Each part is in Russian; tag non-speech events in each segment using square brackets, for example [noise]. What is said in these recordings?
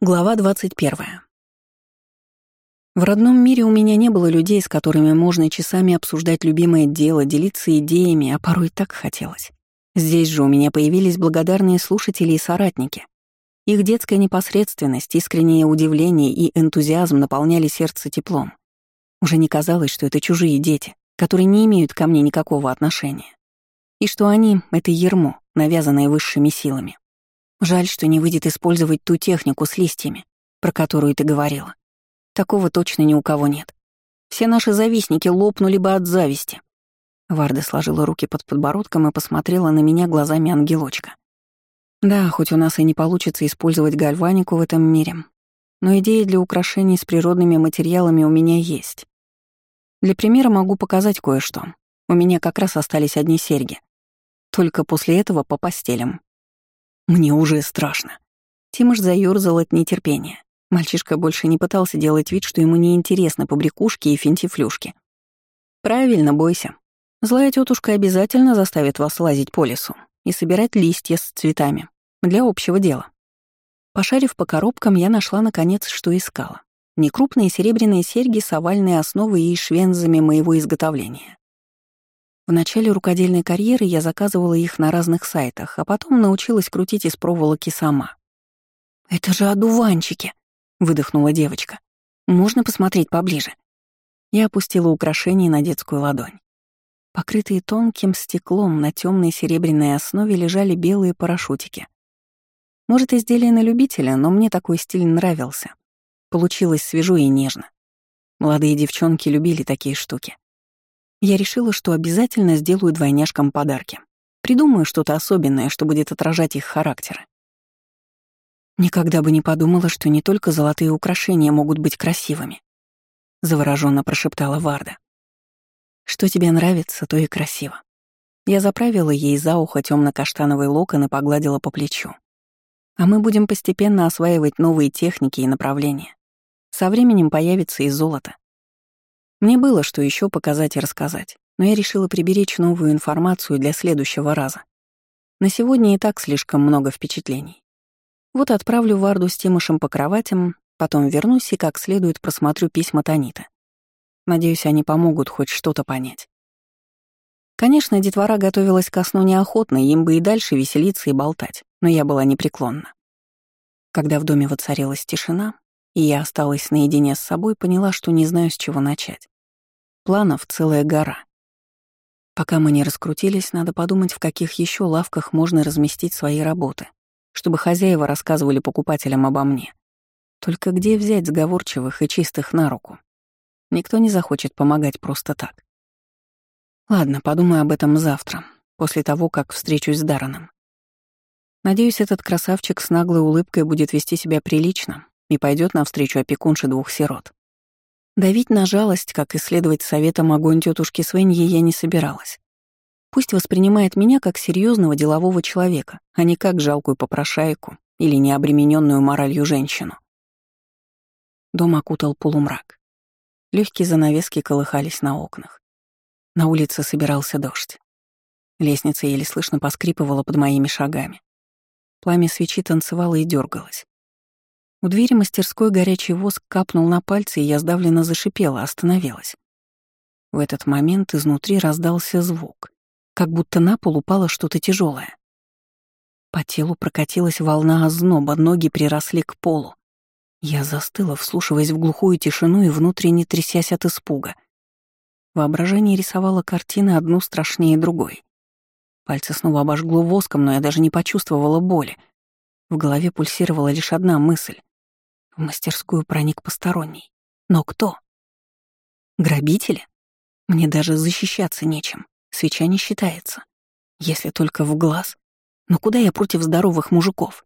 Глава 21. В родном мире у меня не было людей, с которыми можно часами обсуждать любимое дело, делиться идеями, а порой так хотелось. Здесь же у меня появились благодарные слушатели и соратники. Их детская непосредственность, искреннее удивление и энтузиазм наполняли сердце теплом. Уже не казалось, что это чужие дети, которые не имеют ко мне никакого отношения. И что они — это ермо, навязанное высшими силами. Жаль, что не выйдет использовать ту технику с листьями, про которую ты говорила. Такого точно ни у кого нет. Все наши завистники лопнули бы от зависти. Варда сложила руки под подбородком и посмотрела на меня глазами ангелочка. Да, хоть у нас и не получится использовать гальванику в этом мире, но идеи для украшений с природными материалами у меня есть. Для примера могу показать кое-что. У меня как раз остались одни серьги. Только после этого по постелям. Мне уже страшно. Тимош заёрзал от нетерпения. Мальчишка больше не пытался делать вид, что ему неинтересны побрякушки и финтифлюшки. «Правильно, бойся. Злая тетушка обязательно заставит вас лазить по лесу и собирать листья с цветами. Для общего дела». Пошарив по коробкам, я нашла, наконец, что искала. Некрупные серебряные серьги с овальной основой и швензами моего изготовления. В начале рукодельной карьеры я заказывала их на разных сайтах, а потом научилась крутить из проволоки сама. «Это же одуванчики!» — выдохнула девочка. «Можно посмотреть поближе?» Я опустила украшение на детскую ладонь. Покрытые тонким стеклом на темной серебряной основе лежали белые парашютики. Может, изделие на любителя, но мне такой стиль нравился. Получилось свежо и нежно. Молодые девчонки любили такие штуки. Я решила, что обязательно сделаю двойняшкам подарки. Придумаю что-то особенное, что будет отражать их характеры. Никогда бы не подумала, что не только золотые украшения могут быть красивыми. Завороженно прошептала Варда. Что тебе нравится, то и красиво. Я заправила ей за ухо темно-каштановый локон и погладила по плечу. А мы будем постепенно осваивать новые техники и направления. Со временем появится и золото. Мне было что еще показать и рассказать, но я решила приберечь новую информацию для следующего раза. На сегодня и так слишком много впечатлений. Вот отправлю Варду с Тимошем по кроватям, потом вернусь и как следует просмотрю письма Танита. Надеюсь, они помогут хоть что-то понять. Конечно, детвора готовилась ко сну неохотно, им бы и дальше веселиться и болтать, но я была непреклонна. Когда в доме воцарилась тишина, и я осталась наедине с собой, поняла, что не знаю, с чего начать. Планов целая гора. Пока мы не раскрутились, надо подумать, в каких еще лавках можно разместить свои работы, чтобы хозяева рассказывали покупателям обо мне. Только где взять сговорчивых и чистых на руку? Никто не захочет помогать просто так. Ладно, подумаю об этом завтра, после того, как встречусь с Дараном. Надеюсь, этот красавчик с наглой улыбкой будет вести себя прилично и пойдет навстречу опекунше двух сирот. Давить на жалость, как исследовать советом огонь тетушки Свеньи, я не собиралась. Пусть воспринимает меня как серьезного делового человека, а не как жалкую попрошайку или необремененную моралью женщину. Дом окутал полумрак. Легкие занавески колыхались на окнах. На улице собирался дождь. Лестница еле слышно поскрипывала под моими шагами. Пламя свечи танцевало и дергалось. У двери мастерской горячий воск капнул на пальцы, и я сдавленно зашипела, остановилась. В этот момент изнутри раздался звук, как будто на пол упало что-то тяжелое. По телу прокатилась волна озноба, ноги приросли к полу. Я застыла, вслушиваясь в глухую тишину и внутренне трясясь от испуга. Воображение рисовало картины одну страшнее другой. Пальцы снова обожгло воском, но я даже не почувствовала боли. В голове пульсировала лишь одна мысль. В мастерскую проник посторонний. Но кто? Грабители? Мне даже защищаться нечем. Свеча не считается. Если только в глаз. Но куда я против здоровых мужиков?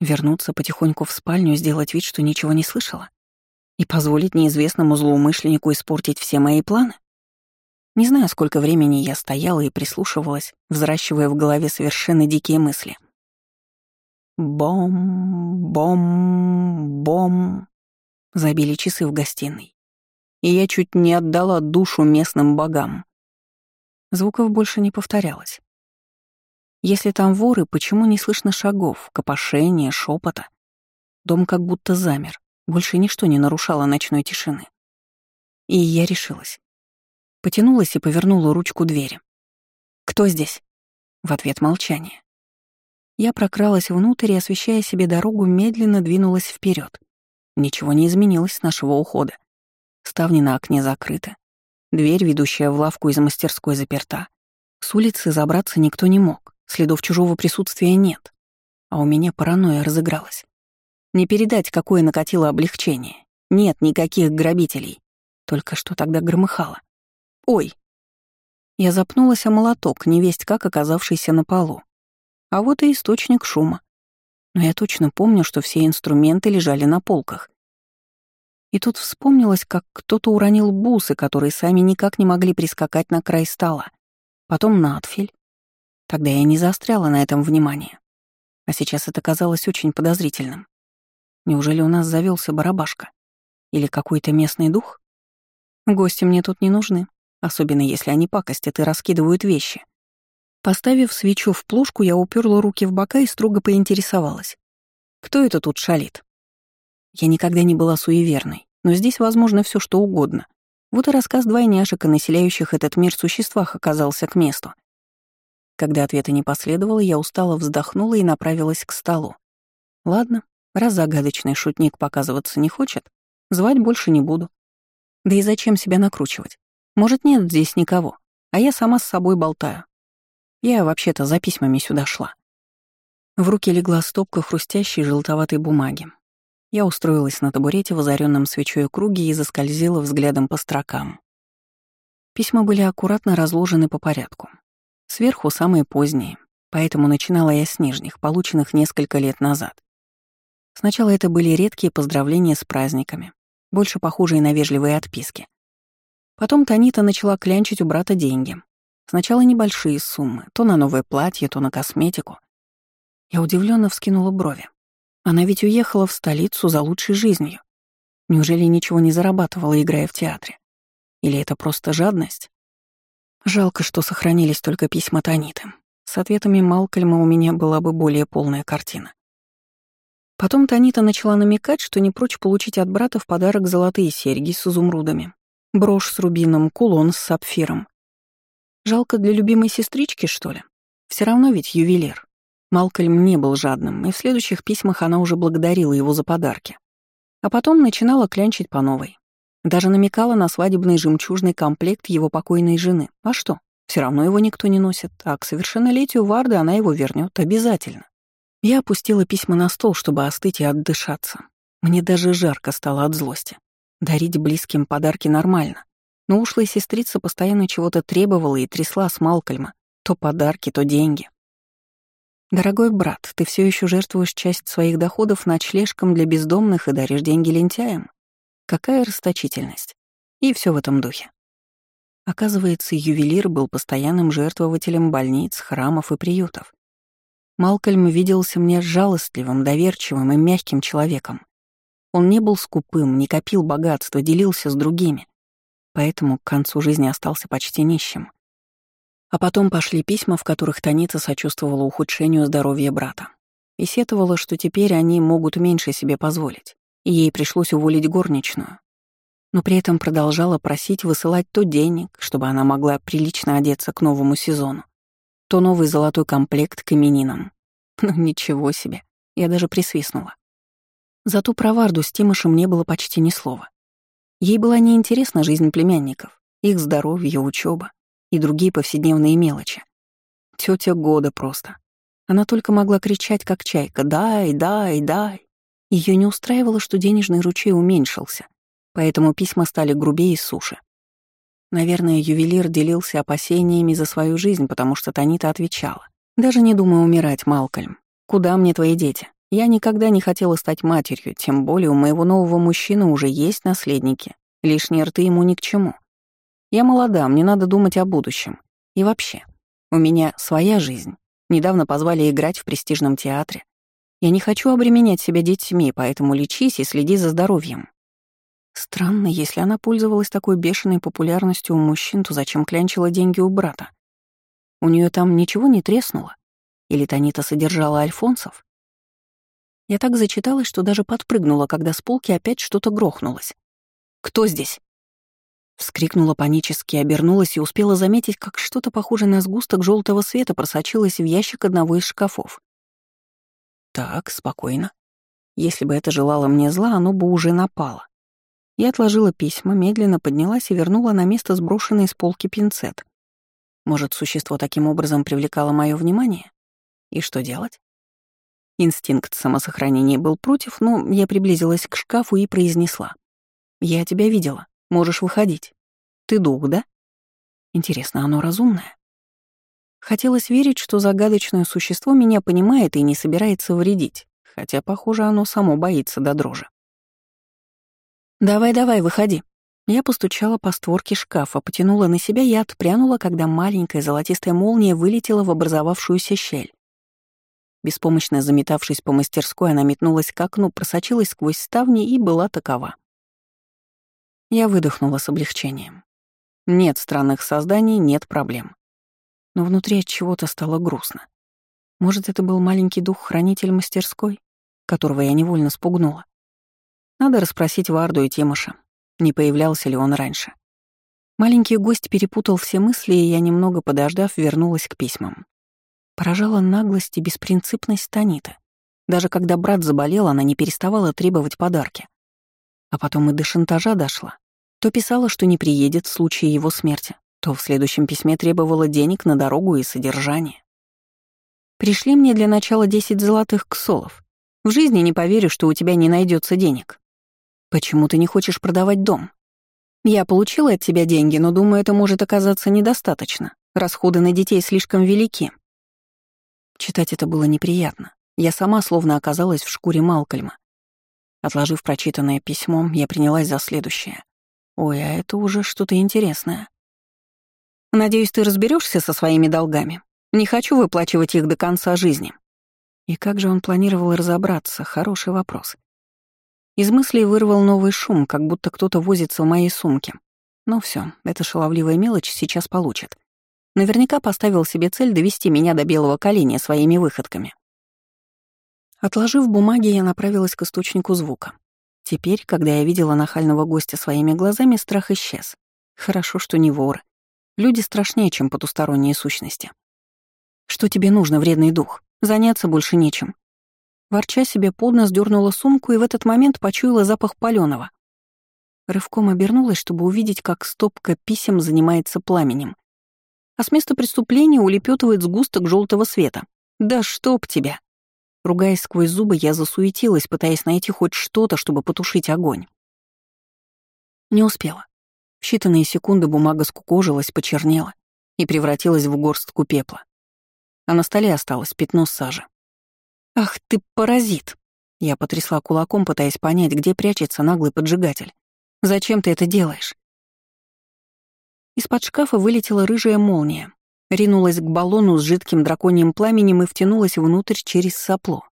Вернуться потихоньку в спальню, сделать вид, что ничего не слышала? И позволить неизвестному злоумышленнику испортить все мои планы? Не знаю, сколько времени я стояла и прислушивалась, взращивая в голове совершенно дикие мысли. Бом, бом, бом. Забили часы в гостиной. И я чуть не отдала душу местным богам. Звуков больше не повторялось. Если там воры, почему не слышно шагов, копошения, шепота? Дом как будто замер, больше ничто не нарушало ночной тишины. И я решилась. Потянулась и повернула ручку двери. «Кто здесь?» В ответ молчание. Я прокралась внутрь и, освещая себе дорогу, медленно двинулась вперед. Ничего не изменилось с нашего ухода. Ставни на окне закрыты. Дверь, ведущая в лавку из мастерской, заперта. С улицы забраться никто не мог, следов чужого присутствия нет. А у меня паранойя разыгралась. Не передать, какое накатило облегчение. Нет никаких грабителей. Только что тогда громыхало. Ой! Я запнулась о молоток, невесть как оказавшийся на полу. А вот и источник шума. Но я точно помню, что все инструменты лежали на полках. И тут вспомнилось, как кто-то уронил бусы, которые сами никак не могли прискакать на край стола. Потом надфиль. Тогда я не заостряла на этом внимание. А сейчас это казалось очень подозрительным. Неужели у нас завелся барабашка? Или какой-то местный дух? Гости мне тут не нужны, особенно если они пакостят и раскидывают вещи. Поставив свечу в плошку, я уперла руки в бока и строго поинтересовалась. Кто это тут шалит? Я никогда не была суеверной, но здесь возможно все что угодно. Вот и рассказ двойняшек о населяющих этот мир существах оказался к месту. Когда ответа не последовало, я устало вздохнула и направилась к столу. Ладно, раз загадочный шутник показываться не хочет, звать больше не буду. Да и зачем себя накручивать? Может, нет здесь никого, а я сама с собой болтаю. Я вообще-то за письмами сюда шла. В руки легла стопка хрустящей желтоватой бумаги. Я устроилась на табурете в озаренном свечой круге и заскользила взглядом по строкам. Письма были аккуратно разложены по порядку. Сверху самые поздние, поэтому начинала я с нижних, полученных несколько лет назад. Сначала это были редкие поздравления с праздниками, больше похожие на вежливые отписки. Потом Танита начала клянчить у брата деньги. Сначала небольшие суммы, то на новое платье, то на косметику. Я удивленно вскинула брови. Она ведь уехала в столицу за лучшей жизнью. Неужели ничего не зарабатывала, играя в театре? Или это просто жадность? Жалко, что сохранились только письма Таниты. С ответами Малкольма у меня была бы более полная картина. Потом Танита начала намекать, что не прочь получить от брата в подарок золотые серьги с изумрудами, брошь с рубином, кулон с сапфиром. Жалко для любимой сестрички, что ли? Все равно ведь ювелир. Малкольм не был жадным, и в следующих письмах она уже благодарила его за подарки. А потом начинала клянчить по новой. Даже намекала на свадебный жемчужный комплект его покойной жены. А что? Все равно его никто не носит, а к совершеннолетию Варды она его вернет обязательно. Я опустила письма на стол, чтобы остыть и отдышаться. Мне даже жарко стало от злости. Дарить близким подарки нормально. Но ушлая сестрица постоянно чего-то требовала и трясла с Малкольма. То подарки, то деньги. «Дорогой брат, ты все еще жертвуешь часть своих доходов ночлежкам для бездомных и даришь деньги лентяям? Какая расточительность!» И все в этом духе. Оказывается, ювелир был постоянным жертвователем больниц, храмов и приютов. Малкольм виделся мне жалостливым, доверчивым и мягким человеком. Он не был скупым, не копил богатства, делился с другими. Поэтому к концу жизни остался почти нищим. А потом пошли письма, в которых Таница сочувствовала ухудшению здоровья брата. И сетовала, что теперь они могут меньше себе позволить, и ей пришлось уволить горничную. Но при этом продолжала просить высылать то денег, чтобы она могла прилично одеться к новому сезону, то новый золотой комплект к именинам. [laughs] Ну ничего себе, я даже присвистнула. Зато про Варду с Тимошем не было почти ни слова. Ей была неинтересна жизнь племянников, их здоровье, учеба и другие повседневные мелочи. Тетя года просто. Она только могла кричать, как чайка «дай, дай, дай». Ее не устраивало, что денежный ручей уменьшился, поэтому письма стали грубее и суше. Наверное, ювелир делился опасениями за свою жизнь, потому что Танита отвечала. «Даже не думай умирать, Малкольм. Куда мне твои дети? Я никогда не хотела стать матерью, тем более у моего нового мужчины уже есть наследники. Лишние рты ему ни к чему. Я молода, мне надо думать о будущем. И вообще, у меня своя жизнь. Недавно позвали играть в престижном театре. Я не хочу обременять себя детьми, поэтому лечись и следи за здоровьем. Странно, если она пользовалась такой бешеной популярностью у мужчин, то зачем клянчила деньги у брата? У нее там ничего не треснуло? Или Танита содержала альфонсов? Я так зачиталась, что даже подпрыгнула, когда с полки опять что-то грохнулось. «Кто здесь?» Вскрикнула панически, обернулась и успела заметить, как что-то похожее на сгусток желтого света просочилось в ящик одного из шкафов. Так, спокойно. Если бы это желало мне зла, оно бы уже напало. Я отложила письма, медленно поднялась и вернула на место сброшенный с полки пинцет. Может, существо таким образом привлекало мое внимание? И что делать? Инстинкт самосохранения был против, но я приблизилась к шкафу и произнесла. «Я тебя видела. Можешь выходить. Ты дух, да? Интересно, оно разумное? Хотелось верить, что загадочное существо меня понимает и не собирается вредить, хотя, похоже, оно само боится до дрожи. «Давай-давай, выходи». Я постучала по створке шкафа, потянула на себя и отпрянула, когда маленькая золотистая молния вылетела в образовавшуюся щель. Беспомощно заметавшись по мастерской, она метнулась к окну, просочилась сквозь ставни и была такова. Я выдохнула с облегчением. Нет странных созданий, нет проблем. Но внутри от чего-то стало грустно. Может, это был маленький дух-хранитель мастерской, которого я невольно спугнула. Надо расспросить Варду и Тимоша, не появлялся ли он раньше. Маленький гость перепутал все мысли, и я, немного подождав, вернулась к письмам. Поражала наглость и беспринципность Таниты. Даже когда брат заболел, она не переставала требовать подарки а потом и до шантажа дошла. То писала, что не приедет в случае его смерти, то в следующем письме требовала денег на дорогу и содержание. Пришли мне для начала 10 золотых ксолов. В жизни не поверю, что у тебя не найдется денег. Почему ты не хочешь продавать дом? Я получила от тебя деньги, но думаю, это может оказаться недостаточно. Расходы на детей слишком велики. Читать это было неприятно. Я сама словно оказалась в шкуре Малкольма. Отложив прочитанное письмо, я принялась за следующее. Ой, а это уже что-то интересное. Надеюсь, ты разберешься со своими долгами. Не хочу выплачивать их до конца жизни. И как же он планировал разобраться? Хороший вопрос. Из мыслей вырвал новый шум, как будто кто-то возится в моей сумке. Но все, эта шаловливая мелочь сейчас получит. Наверняка поставил себе цель довести меня до белого коленя своими выходками. Отложив бумаги, я направилась к источнику звука. Теперь, когда я видела нахального гостя своими глазами, страх исчез. Хорошо, что не воры. Люди страшнее, чем потусторонние сущности. «Что тебе нужно, вредный дух? Заняться больше нечем». Ворча себе под нос дернула сумку и в этот момент почуяла запах палёного. Рывком обернулась, чтобы увидеть, как стопка писем занимается пламенем. А с места преступления улепетывает сгусток желтого света. «Да чтоб тебя!» Ругаясь сквозь зубы, я засуетилась, пытаясь найти хоть что-то, чтобы потушить огонь. Не успела. В считанные секунды бумага скукожилась, почернела и превратилась в горстку пепла. А на столе осталось пятно сажи. «Ах ты, паразит!» Я потрясла кулаком, пытаясь понять, где прячется наглый поджигатель. «Зачем ты это делаешь?» Из-под шкафа вылетела рыжая молния, ринулась к баллону с жидким драконьим пламенем и втянулась внутрь через сопло.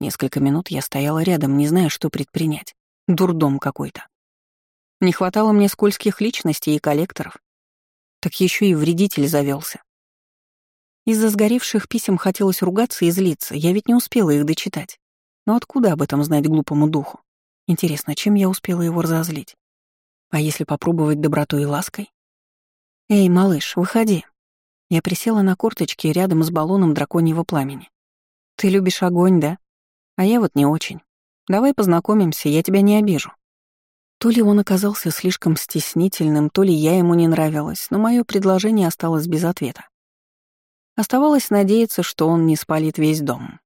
Несколько минут я стояла рядом, не зная, что предпринять. Дурдом какой-то. Не хватало мне скользких личностей и коллекторов. Так еще и вредитель завелся. Из-за сгоревших писем хотелось ругаться и злиться, я ведь не успела их дочитать. Но откуда об этом знать глупому духу? Интересно, чем я успела его разозлить? А если попробовать добротой и лаской? «Эй, малыш, выходи», я присела на корточки рядом с баллоном драконьего пламени. «Ты любишь огонь, да? А я вот не очень. Давай познакомимся, я тебя не обижу». То ли он оказался слишком стеснительным, то ли я ему не нравилась, но мое предложение осталось без ответа. Оставалось надеяться, что он не спалит весь дом.